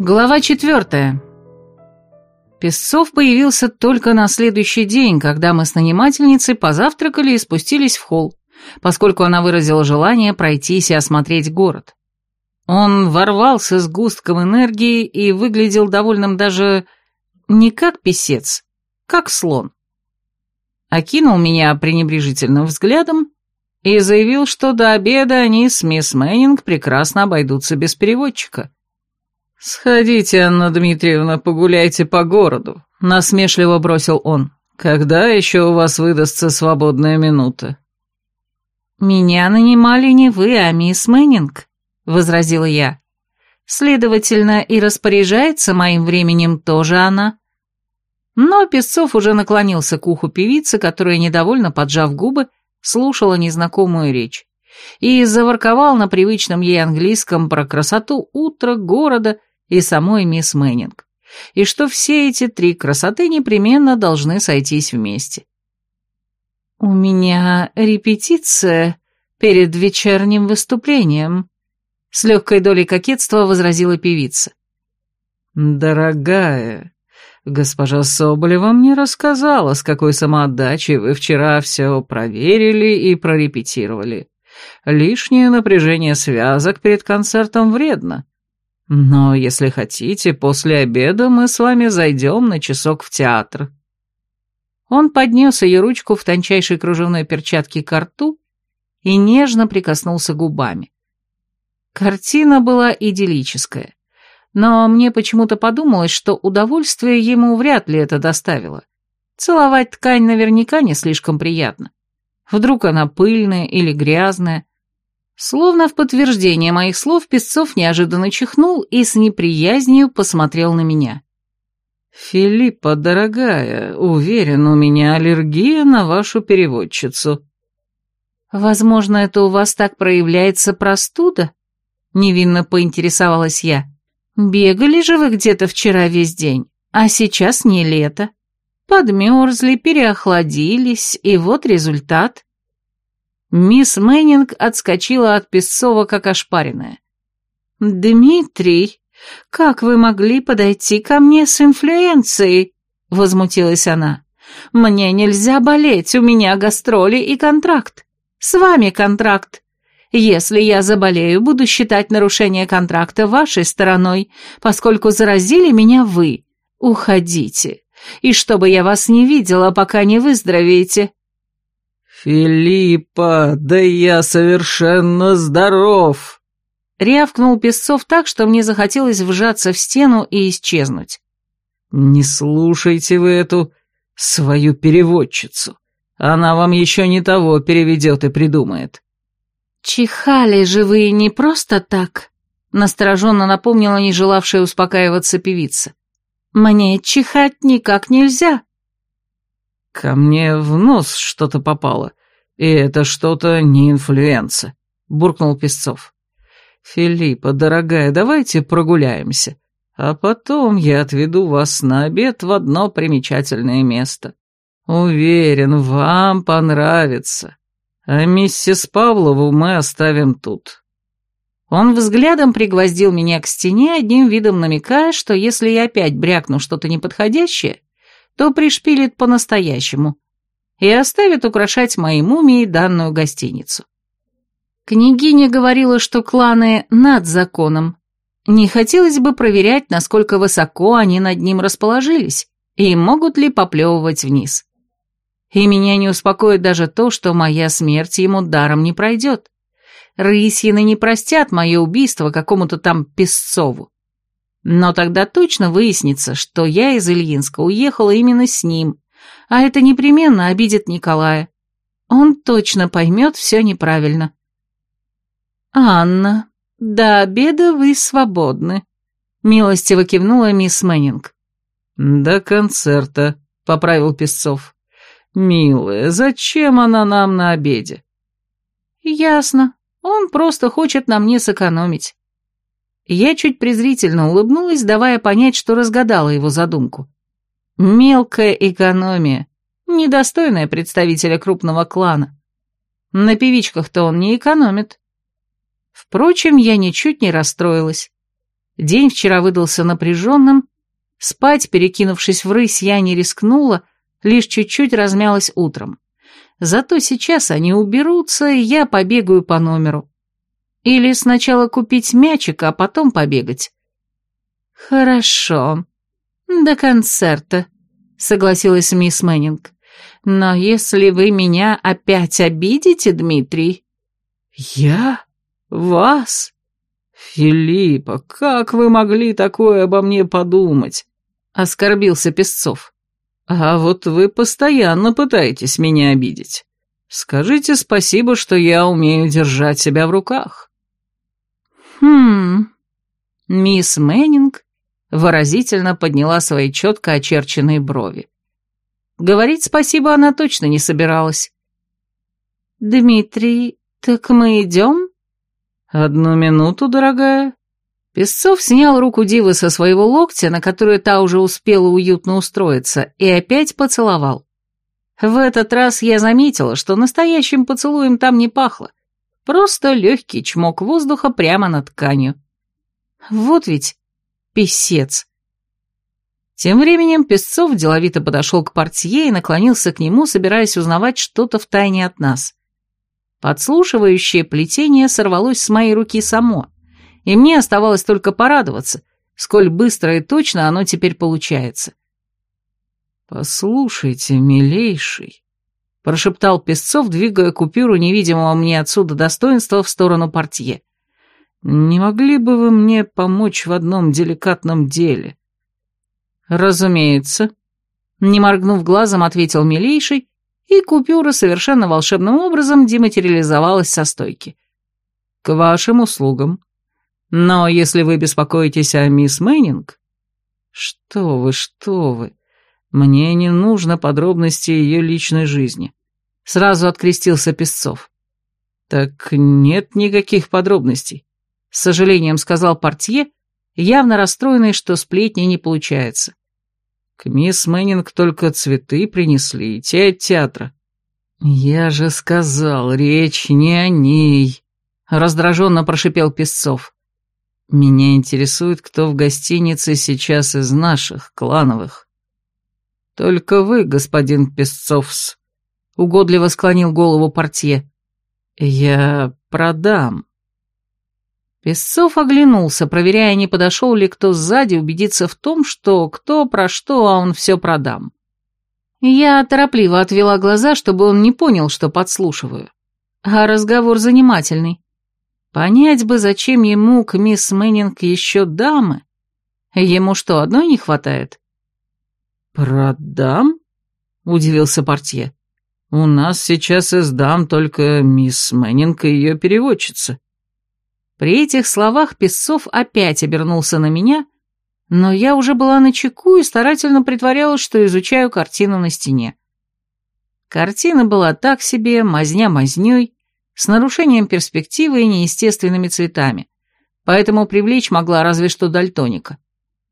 Глава четвертая. Песцов появился только на следующий день, когда мы с нанимательницей позавтракали и спустились в холл, поскольку она выразила желание пройтись и осмотреть город. Он ворвался с густком энергии и выглядел довольным даже не как писец, как слон. Окинул меня пренебрежительным взглядом и заявил, что до обеда они с мисс Мэннинг прекрасно обойдутся без переводчика. «Сходите, Анна Дмитриевна, погуляйте по городу», — насмешливо бросил он. «Когда еще у вас выдастся свободная минута?» «Меня нанимали не вы, а мисс Мэннинг», — возразила я. «Следовательно, и распоряжается моим временем тоже она». Но Песцов уже наклонился к уху певицы, которая, недовольно поджав губы, слушала незнакомую речь, и заворковал на привычном ей английском про красоту утра, города и самой мисс Мэннинг, и что все эти три красоты непременно должны сойтись вместе. «У меня репетиция перед вечерним выступлением», — с легкой долей кокетства возразила певица. «Дорогая, госпожа Соболева мне рассказала, с какой самоотдачей вы вчера все проверили и прорепетировали. Лишнее напряжение связок перед концертом вредно. Но, если хотите, после обеда мы с вами зайдем на часок в театр». Он поднес ее ручку в тончайшей кружевной перчатке к рту и нежно прикоснулся губами. Картина была идиллическая, но мне почему-то подумалось, что удовольствие ему вряд ли это доставило. Целовать ткань наверняка не слишком приятно. Вдруг она пыльная или грязная, Словно в подтверждение моих слов Песцов неожиданно чихнул и с неприязнью посмотрел на меня. «Филиппа, дорогая, уверен, у меня аллергия на вашу переводчицу». «Возможно, это у вас так проявляется простуда?» — невинно поинтересовалась я. «Бегали же вы где-то вчера весь день, а сейчас не лето. Подмерзли, переохладились, и вот результат». Мисс Мэннинг отскочила от Песцова, как ошпаренная. «Дмитрий, как вы могли подойти ко мне с инфлюенцией?» — возмутилась она. «Мне нельзя болеть, у меня гастроли и контракт. С вами контракт. Если я заболею, буду считать нарушение контракта вашей стороной, поскольку заразили меня вы. Уходите. И чтобы я вас не видела, пока не выздоровеете». «Филиппа, да я совершенно здоров!» Рявкнул Песцов так, что мне захотелось вжаться в стену и исчезнуть. «Не слушайте вы эту свою переводчицу. Она вам еще не того переведет и придумает». «Чихали же вы не просто так», — настороженно напомнила не желавшая успокаиваться певица. «Мне чихать никак нельзя». «Ко мне в нос что-то попало, и это что-то не инфлюенса», — буркнул Песцов. «Филиппа, дорогая, давайте прогуляемся, а потом я отведу вас на обед в одно примечательное место. Уверен, вам понравится, а миссис Павлову мы оставим тут». Он взглядом пригвоздил меня к стене, одним видом намекая, что если я опять брякну что-то неподходящее, то пришпилит по-настоящему и оставит украшать моей мумией данную гостиницу. Княгиня говорила, что кланы над законом. Не хотелось бы проверять, насколько высоко они над ним расположились, и могут ли поплевывать вниз. И меня не успокоит даже то, что моя смерть ему даром не пройдет. Рысьины не простят мое убийство какому-то там Песцову. Но тогда точно выяснится, что я из Ильинска уехала именно с ним, а это непременно обидит Николая. Он точно поймет все неправильно. «Анна, до обеда вы свободны», — милостиво кивнула мисс Мэннинг. «До концерта», — поправил Песцов. «Милая, зачем она нам на обеде?» «Ясно. Он просто хочет на мне сэкономить. Я чуть презрительно улыбнулась, давая понять, что разгадала его задумку. Мелкая экономия, недостойная представителя крупного клана. На певичках-то он не экономит. Впрочем, я ничуть не расстроилась. День вчера выдался напряженным, спать, перекинувшись в рысь, я не рискнула, лишь чуть-чуть размялась утром. Зато сейчас они уберутся, и я побегаю по номеру. Или сначала купить мячик, а потом побегать. Хорошо. До концерта, согласилась мисс Мэннинг. Но если вы меня опять обидите, Дмитрий... Я? Вас? Филиппа, как вы могли такое обо мне подумать? Оскорбился Песцов. А вот вы постоянно пытаетесь меня обидеть. Скажите спасибо, что я умею держать себя в руках. Хм... Мисс Мэннинг выразительно подняла свои четко очерченные брови. Говорить спасибо она точно не собиралась. «Дмитрий, так мы идем?» «Одну минуту, дорогая». Песцов снял руку Дивы со своего локтя, на которую та уже успела уютно устроиться, и опять поцеловал. В этот раз я заметила, что настоящим поцелуем там не пахло. Просто легкий чмок воздуха прямо над тканью. Вот ведь писец. Тем временем Песцов деловито подошел к портье и наклонился к нему, собираясь узнавать что-то в тайне от нас. Подслушивающее плетение сорвалось с моей руки само, и мне оставалось только порадоваться, сколь быстро и точно оно теперь получается. «Послушайте, милейший», — прошептал Песцов, двигая купюру невидимого мне отсюда достоинства в сторону портье. «Не могли бы вы мне помочь в одном деликатном деле?» «Разумеется», — не моргнув глазом, ответил милейший, и купюра совершенно волшебным образом дематериализовалась со стойки. «К вашим услугам. Но если вы беспокоитесь о мисс Мэннинг...» «Что вы, что вы, мне не нужно подробности ее личной жизни», — сразу открестился Песцов. «Так нет никаких подробностей», — с сожалением сказал портье, явно расстроенный, что сплетни не получается. К мисс Мэннинг только цветы принесли, и те от театра. Я же сказал, речь не о ней, раздраженно прошипел Песцов. Меня интересует, кто в гостинице сейчас из наших, клановых. Только вы, господин Песцовс, угодливо склонил голову портье. Я продам. Песцов оглянулся, проверяя, не подошел ли кто сзади, убедиться в том, что кто про что, а он все продам. Я торопливо отвела глаза, чтобы он не понял, что подслушиваю. А разговор занимательный. Понять бы, зачем ему к мисс Мэннинг еще дамы. Ему что, одной не хватает? «Про дам?» — удивился портье. «У нас сейчас из только мисс Мэннинг и ее переводчица». При этих словах Песцов опять обернулся на меня, но я уже была на чеку и старательно притворялась, что изучаю картину на стене. Картина была так себе, мазня мазнёй, с нарушением перспективы и неестественными цветами, поэтому привлечь могла разве что дальтоника.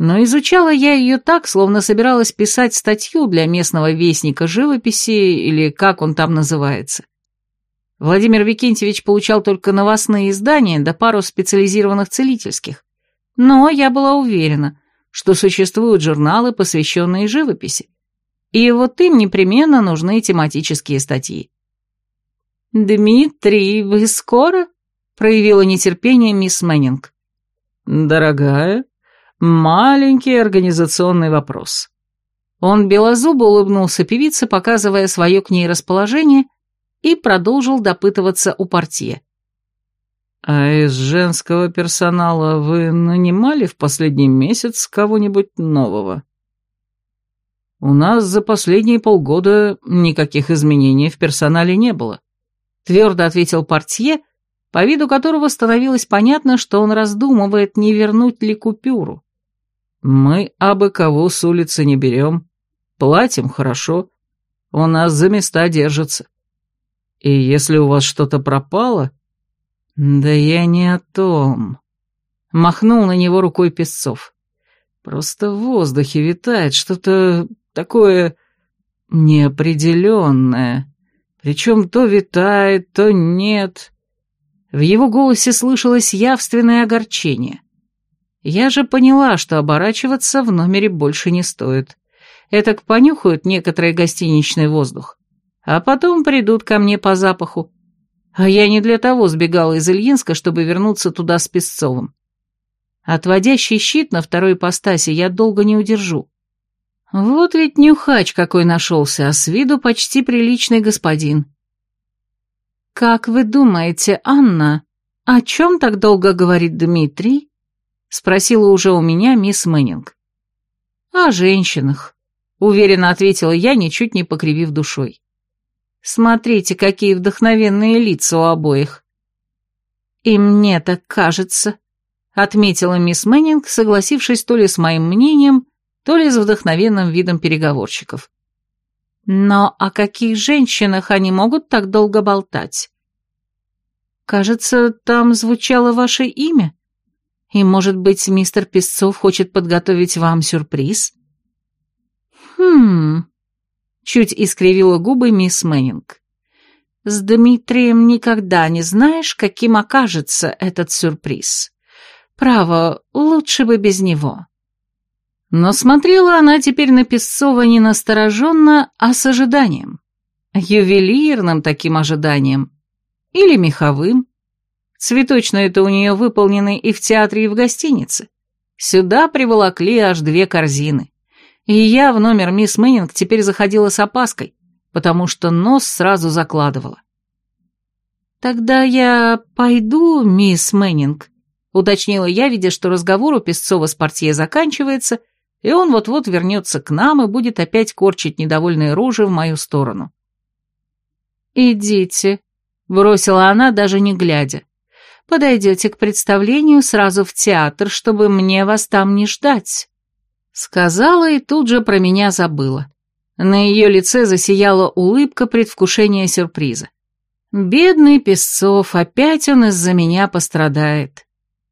Но изучала я ее так, словно собиралась писать статью для местного вестника живописи или как он там называется. Владимир Викентьевич получал только новостные издания да пару специализированных целительских. Но я была уверена, что существуют журналы, посвященные живописи. И вот им непременно нужны тематические статьи. «Дмитрий, вы скоро?» — проявила нетерпение мисс Мэннинг. «Дорогая, маленький организационный вопрос». Он белозубо улыбнулся певице, показывая свое к ней расположение — и продолжил допытываться у портье. «А из женского персонала вы нанимали в последний месяц кого-нибудь нового?» «У нас за последние полгода никаких изменений в персонале не было», твердо ответил портье, по виду которого становилось понятно, что он раздумывает, не вернуть ли купюру. «Мы абы кого с улицы не берем, платим хорошо, у нас за места держатся. И если у вас что-то пропало... Да я не о том. Махнул на него рукой Песцов. Просто в воздухе витает что-то такое неопределенное. Причем то витает, то нет. В его голосе слышалось явственное огорчение. Я же поняла, что оборачиваться в номере больше не стоит. Этак понюхают некоторый гостиничный воздух, а потом придут ко мне по запаху. А я не для того сбегала из Ильинска, чтобы вернуться туда с Песцовым. Отводящий щит на второй ипостаси я долго не удержу. Вот ведь нюхач какой нашелся, а с виду почти приличный господин. «Как вы думаете, Анна, о чем так долго говорит Дмитрий?» — спросила уже у меня мисс Мэннинг. «О женщинах», — уверенно ответила я, ничуть не покривив душой. «Смотрите, какие вдохновенные лица у обоих». «И мне так кажется», — отметила мисс Мэннинг, согласившись то ли с моим мнением, то ли с вдохновенным видом переговорщиков. Но о каких женщинах они могут так долго болтать? Кажется, там звучало ваше имя. И, может быть, мистер Песцов хочет подготовить вам сюрприз? Хм... Чуть искривила губы мисс Мэннинг. С Дмитрием никогда не знаешь, каким окажется этот сюрприз. Право, лучше бы без него. Но смотрела она теперь на Песцова не настороженно, а с ожиданием. Ювелирным таким ожиданием. Или меховым. Цветочные это у нее выполнены и в театре, и в гостинице. Сюда приволокли аж две корзины. И я в номер мисс Мэннинг теперь заходила с опаской, потому что нос сразу закладывало. «Тогда я пойду, мисс Мэннинг», — уточнила я, видя, что разговор у Песцова с портье заканчивается, и он вот-вот вернется к нам и будет опять корчить недовольные рожи в мою сторону. «Идите», — бросила она, даже не глядя. «Подойдете к представлению сразу в театр, чтобы мне вас там не ждать». Сказала и тут же про меня забыла. На ее лице засияла улыбка предвкушения сюрприза. «Бедный Песцов, опять он из-за меня пострадает».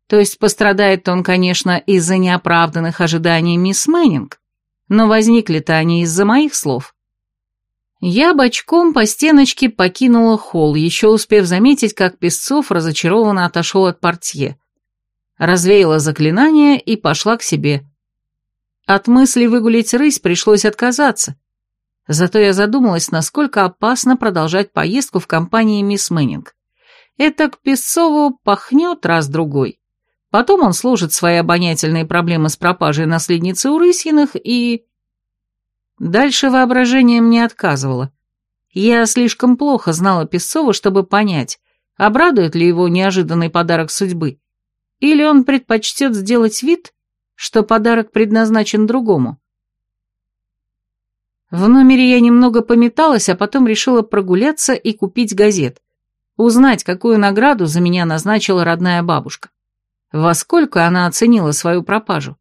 То есть пострадает он, конечно, из-за неоправданных ожиданий мисс Мэннинг, но возникли-то они из-за моих слов. Я бочком по стеночке покинула холл, еще успев заметить, как Песцов разочарованно отошел от портье. Развеяла заклинание и пошла к себе. От мысли выгулить рысь пришлось отказаться. Зато я задумалась, насколько опасно продолжать поездку в компании мисс Мэннинг. Это к Песцову пахнет раз-другой. Потом он служит свои обонятельные проблемы с пропажей наследницы у Рысьиных и... Дальше воображение мне отказывало. Я слишком плохо знала Песцова, чтобы понять, обрадует ли его неожиданный подарок судьбы, или он предпочтет сделать вид, что подарок предназначен другому. В номере я немного пометалась, а потом решила прогуляться и купить газет, узнать, какую награду за меня назначила родная бабушка во сколько она оценила свою пропажу.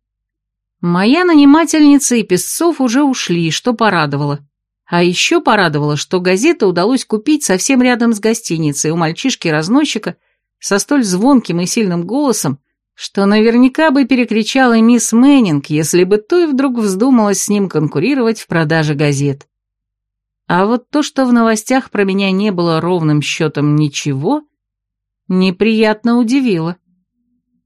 Моя нанимательница и Песцов уже ушли, что порадовало. А еще порадовало, что газеты удалось купить совсем рядом с гостиницей у мальчишки-разносчика со столь звонким и сильным голосом, что наверняка бы перекричала мисс Мэннинг, если бы той вдруг вздумалась с ним конкурировать в продаже газет. А вот то, что в новостях про меня не было ровным счетом ничего, неприятно удивило.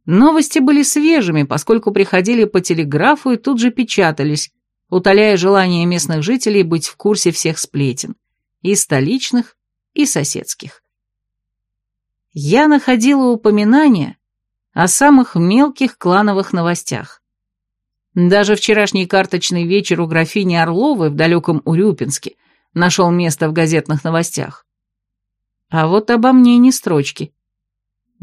Новости были свежими, поскольку приходили по телеграфу и тут же печатались, утоляя желание местных жителей быть в курсе всех сплетен, и столичных, и соседских. Я находила упоминания о самых мелких клановых новостях. Даже вчерашний карточный вечер у графини Орловой в далеком Урюпинске нашел место в газетных новостях. А вот обо мне ни строчки.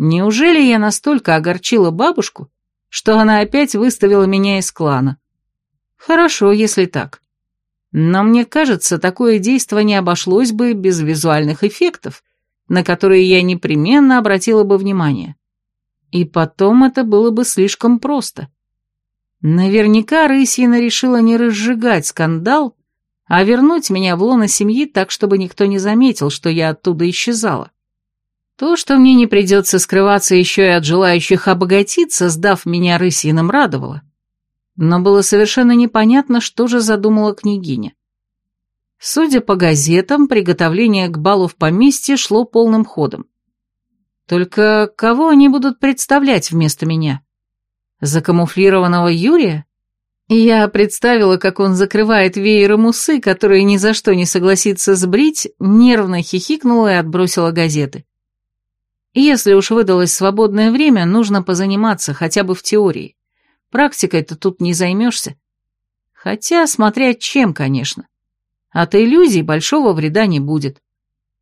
Неужели я настолько огорчила бабушку, что она опять выставила меня из клана? Хорошо, если так. Но мне кажется, такое действо не обошлось бы без визуальных эффектов, на которые я непременно обратила бы внимание. И потом это было бы слишком просто. Наверняка Рысьина решила не разжигать скандал, а вернуть меня в лоно семьи так, чтобы никто не заметил, что я оттуда исчезала. То, что мне не придется скрываться еще и от желающих обогатиться, сдав меня рысиным, радовало. Но было совершенно непонятно, что же задумала княгиня. Судя по газетам, приготовление к балу в поместье шло полным ходом. Только кого они будут представлять вместо меня? Закамуфлированного Юрия? Я представила, как он закрывает веером усы, которые ни за что не согласится сбрить, нервно хихикнула и отбросила газеты. Если уж выдалось свободное время, нужно позаниматься, хотя бы в теории. Практикой-то тут не займешься. Хотя, смотря чем, конечно. От иллюзий большого вреда не будет.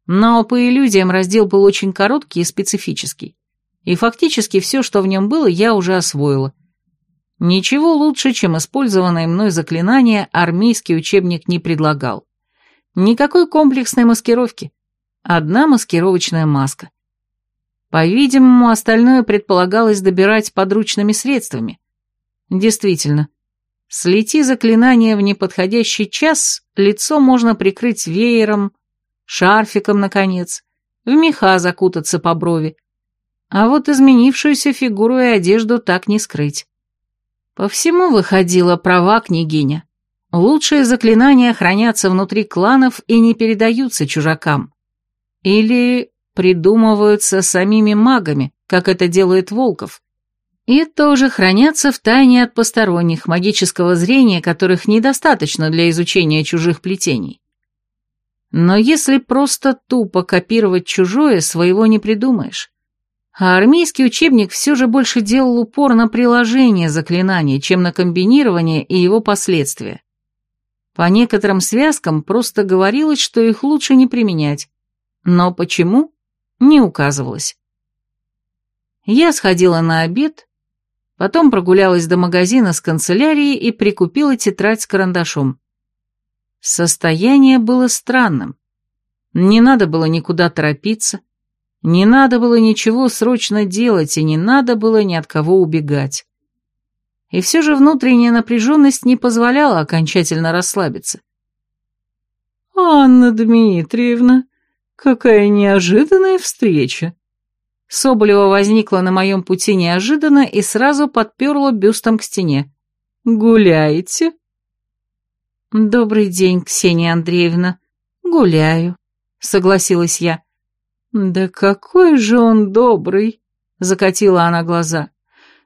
Но по иллюзиям раздел был очень короткий и специфический. И фактически все, что в нем было, я уже освоила. Ничего лучше, чем использованное мной заклинание, армейский учебник не предлагал. Никакой комплексной маскировки. Одна маскировочная маска. По-видимому, остальное предполагалось добирать подручными средствами. Действительно, слети заклинание в неподходящий час, лицо можно прикрыть веером, шарфиком, наконец, в меха закутаться по брови. А вот изменившуюся фигуру и одежду так не скрыть. По всему выходила права княгиня. Лучшие заклинания хранятся внутри кланов и не передаются чужакам. Или придумываются самими магами, как это делает Волков. И тоже хранятся в тайне от посторонних, магического зрения, которых недостаточно для изучения чужих плетений. Но если просто тупо копировать чужое, своего не придумаешь. А армейский учебник все же больше делал упор на приложение заклинаний, чем на комбинирование и его последствия. По некоторым связкам просто говорилось, что их лучше не применять. Но почему? Не указывалось. Я сходила на обед, потом прогулялась до магазина с канцелярией и прикупила тетрадь с карандашом. Состояние было странным. Не надо было никуда торопиться, не надо было ничего срочно делать, и не надо было ни от кого убегать. И все же внутренняя напряженность не позволяла окончательно расслабиться. «Анна Дмитриевна, какая неожиданная встреча!» Соболева возникла на моем пути неожиданно и сразу подперла бюстом к стене. «Гуляете?» «Добрый день, Ксения Андреевна. Гуляю», — согласилась я. «Да какой же он добрый!» — закатила она глаза.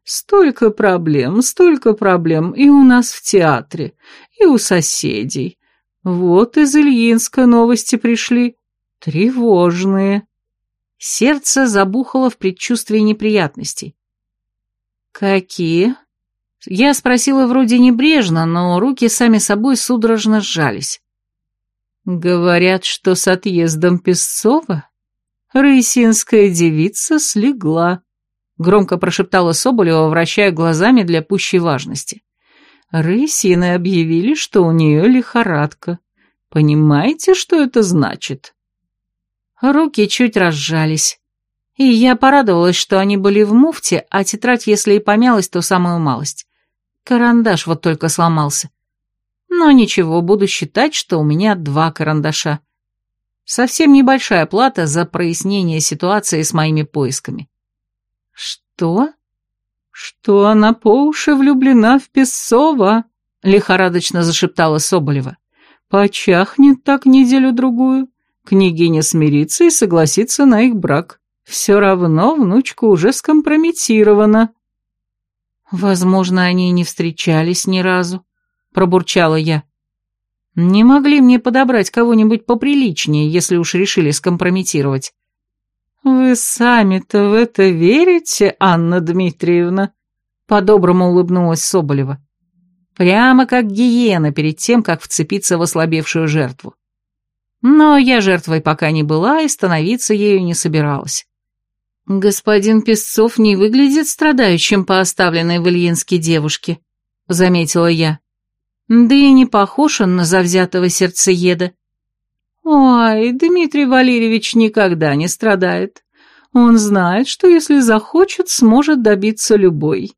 «Столько проблем, столько проблем и у нас в театре, и у соседей. Вот из Ильинска новости пришли. Тревожные». Сердце забухало в предчувствии неприятностей. «Какие?» Я спросила вроде небрежно, но руки сами собой судорожно сжались. «Говорят, что с отъездом Песцова рысинская девица слегла», — громко прошептала Соболева, вращая глазами для пущей важности. «Рысины объявили, что у нее лихорадка. Понимаете, что это значит?» Руки чуть разжались. И я порадовалась, что они были в муфте, а тетрадь, если и помялась, то самую малость. Карандаш вот только сломался. Но ничего, буду считать, что у меня два карандаша. Совсем небольшая плата за прояснение ситуации с моими поисками. Что? Что она по уши влюблена в Песцова? Лихорадочно зашептала Соболева. Почахнет так неделю-другую. Княгиня смирится и согласится на их брак. Все равно внучка уже скомпрометирована. Возможно, они и не встречались ни разу, пробурчала я. Не могли мне подобрать кого-нибудь поприличнее, если уж решили скомпрометировать. Вы сами-то в это верите, Анна Дмитриевна? По-доброму улыбнулась Соболева. Прямо как гиена перед тем, как вцепиться в ослабевшую жертву. Но я жертвой пока не была и становиться ею не собиралась. «Господин Песцов не выглядит страдающим по оставленной в Ильинске девушке», — заметила я. «Да и не похож он на завзятого сердцееда». «Ой, Дмитрий Валерьевич никогда не страдает. Он знает, что если захочет, сможет добиться любой».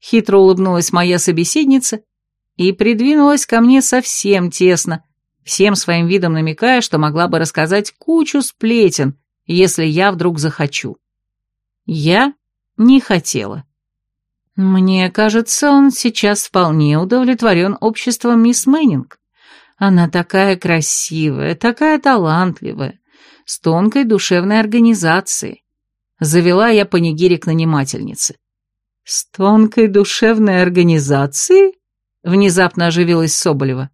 Хитро улыбнулась моя собеседница и придвинулась ко мне совсем тесно, всем своим видом намекая, что могла бы рассказать кучу сплетен, если я вдруг захочу. Я не хотела. Мне кажется, он сейчас вполне удовлетворен обществом мисс Мэннинг. Она такая красивая, такая талантливая, с тонкой душевной организацией. Завела я панигирик нанимательницы. «С тонкой душевной организацией?» — внезапно оживилась Соболева.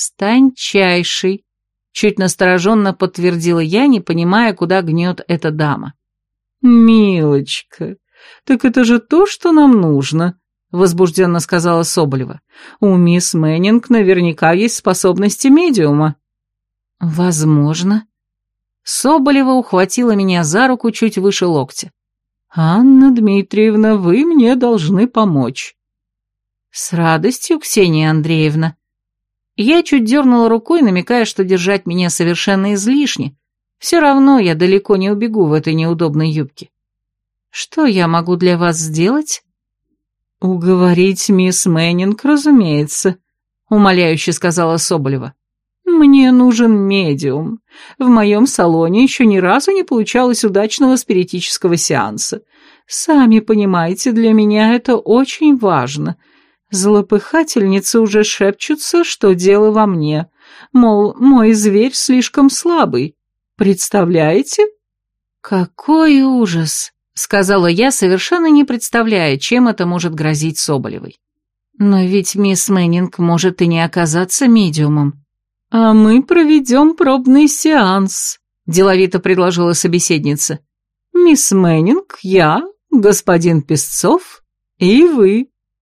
«С тончайшей», — чуть настороженно подтвердила я, не понимая, куда гнет эта дама. «Милочка, так это же то, что нам нужно», — возбужденно сказала Соболева. «У мисс Мэннинг наверняка есть способности медиума». «Возможно». Соболева ухватила меня за руку чуть выше локтя. «Анна Дмитриевна, вы мне должны помочь». «С радостью, Ксения Андреевна». Я чуть дернула рукой, намекая, что держать меня совершенно излишне. Все равно я далеко не убегу в этой неудобной юбке. «Что я могу для вас сделать?» «Уговорить мисс Мэннинг, разумеется», — умоляюще сказала Соболева. «Мне нужен медиум. В моем салоне еще ни разу не получалось удачного спиритического сеанса. Сами понимаете, для меня это очень важно. Злопыхательницы уже шепчутся, что дело во мне. Мол, мой зверь слишком слабый. Представляете?» «Какой ужас!» сказала я, совершенно не представляя, чем это может грозить Соболевой. Но ведь мисс Мэннинг может и не оказаться медиумом. А мы проведем пробный сеанс, деловито предложила собеседница. Мисс Мэннинг, я, господин Песцов и вы.